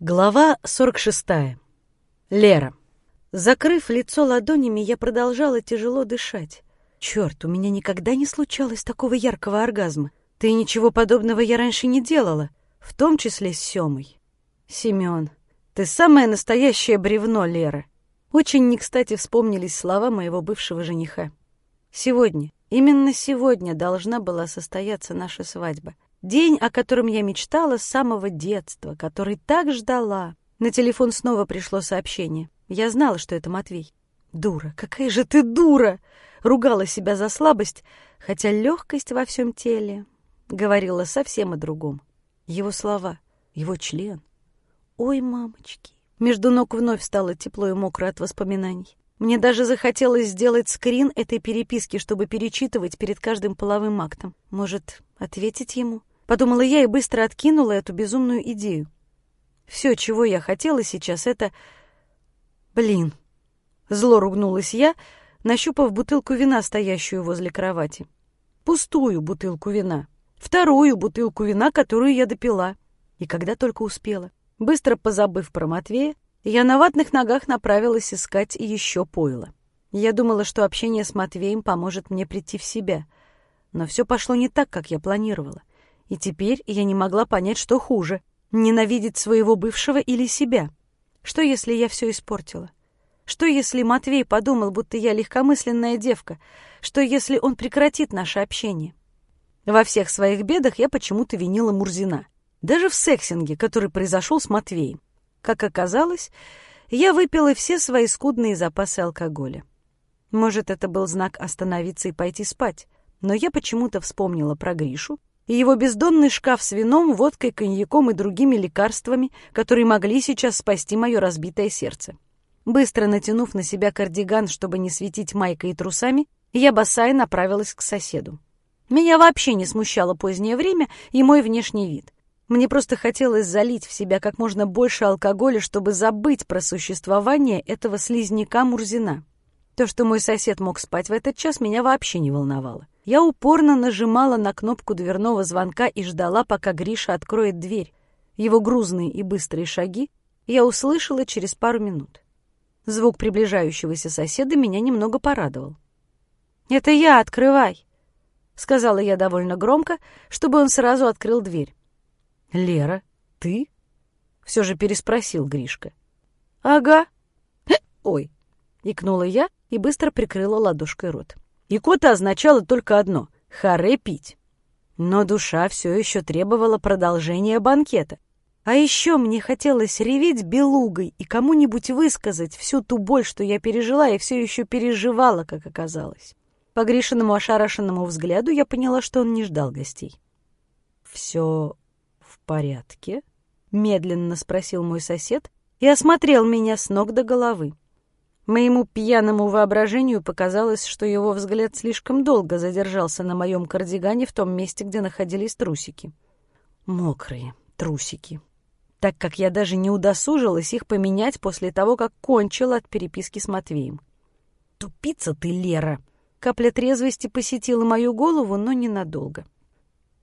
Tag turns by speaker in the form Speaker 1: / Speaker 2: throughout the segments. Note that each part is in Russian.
Speaker 1: Глава 46. Лера. Закрыв лицо ладонями, я продолжала тяжело дышать. Черт, у меня никогда не случалось такого яркого оргазма. Ты ничего подобного я раньше не делала, в том числе с Семой. Семен, ты самое настоящее бревно, Лера. Очень не кстати вспомнились слова моего бывшего жениха. Сегодня, именно сегодня должна была состояться наша свадьба. День, о котором я мечтала с самого детства, который так ждала. На телефон снова пришло сообщение. Я знала, что это Матвей. «Дура, какая же ты дура!» Ругала себя за слабость, хотя легкость во всем теле говорила совсем о другом. Его слова, его член. «Ой, мамочки!» Между ног вновь стало тепло и мокро от воспоминаний. Мне даже захотелось сделать скрин этой переписки, чтобы перечитывать перед каждым половым актом. Может, ответить ему? Подумала я и быстро откинула эту безумную идею. Все, чего я хотела сейчас, это... Блин. Зло ругнулась я, нащупав бутылку вина, стоящую возле кровати. Пустую бутылку вина. Вторую бутылку вина, которую я допила. И когда только успела. Быстро позабыв про Матвея, я на ватных ногах направилась искать еще пойло. Я думала, что общение с Матвеем поможет мне прийти в себя. Но все пошло не так, как я планировала. И теперь я не могла понять, что хуже — ненавидеть своего бывшего или себя. Что, если я все испортила? Что, если Матвей подумал, будто я легкомысленная девка? Что, если он прекратит наше общение? Во всех своих бедах я почему-то винила Мурзина. Даже в сексинге, который произошел с Матвеем. Как оказалось, я выпила все свои скудные запасы алкоголя. Может, это был знак остановиться и пойти спать, но я почему-то вспомнила про Гришу и его бездонный шкаф с вином, водкой, коньяком и другими лекарствами, которые могли сейчас спасти мое разбитое сердце. Быстро натянув на себя кардиган, чтобы не светить майкой и трусами, я босая направилась к соседу. Меня вообще не смущало позднее время и мой внешний вид. Мне просто хотелось залить в себя как можно больше алкоголя, чтобы забыть про существование этого слизняка Мурзина. То, что мой сосед мог спать в этот час, меня вообще не волновало. Я упорно нажимала на кнопку дверного звонка и ждала, пока Гриша откроет дверь. Его грузные и быстрые шаги я услышала через пару минут. Звук приближающегося соседа меня немного порадовал. «Это я, открывай!» — сказала я довольно громко, чтобы он сразу открыл дверь. «Лера, ты?» — все же переспросил Гришка. «Ага». «Ой!» — икнула я и быстро прикрыла ладошкой рот. Икота означала только одно — харе пить. Но душа все еще требовала продолжения банкета. А еще мне хотелось реветь белугой и кому-нибудь высказать всю ту боль, что я пережила и все еще переживала, как оказалось. По Гришиному ошарашенному взгляду я поняла, что он не ждал гостей. «Все в порядке?» — медленно спросил мой сосед и осмотрел меня с ног до головы. Моему пьяному воображению показалось, что его взгляд слишком долго задержался на моем кардигане в том месте, где находились трусики. Мокрые трусики. Так как я даже не удосужилась их поменять после того, как кончила от переписки с Матвеем. «Тупица ты, Лера!» Капля трезвости посетила мою голову, но ненадолго.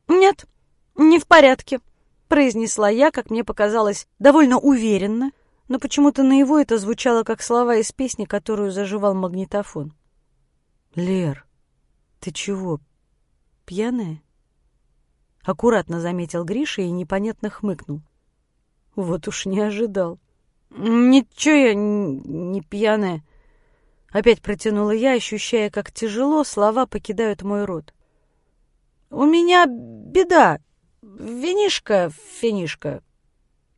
Speaker 1: «Нет, не в порядке», — произнесла я, как мне показалось, довольно уверенно, — но почему-то на его это звучало как слова из песни, которую заживал магнитофон. «Лер, ты чего, пьяная?» Аккуратно заметил Гриша и непонятно хмыкнул. Вот уж не ожидал. «Ничего я не пьяная», — опять протянула я, ощущая, как тяжело слова покидают мой рот. «У меня беда. Винишка, финишка».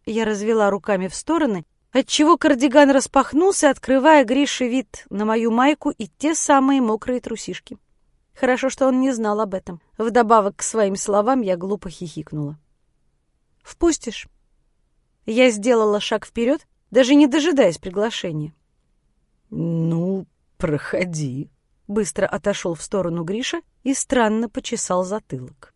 Speaker 1: Я развела руками в стороны отчего кардиган распахнулся, открывая Грише вид на мою майку и те самые мокрые трусишки. Хорошо, что он не знал об этом. Вдобавок к своим словам я глупо хихикнула. «Впустишь?» Я сделала шаг вперед, даже не дожидаясь приглашения.
Speaker 2: «Ну, проходи», —
Speaker 1: быстро отошел в сторону Гриша и странно почесал затылок.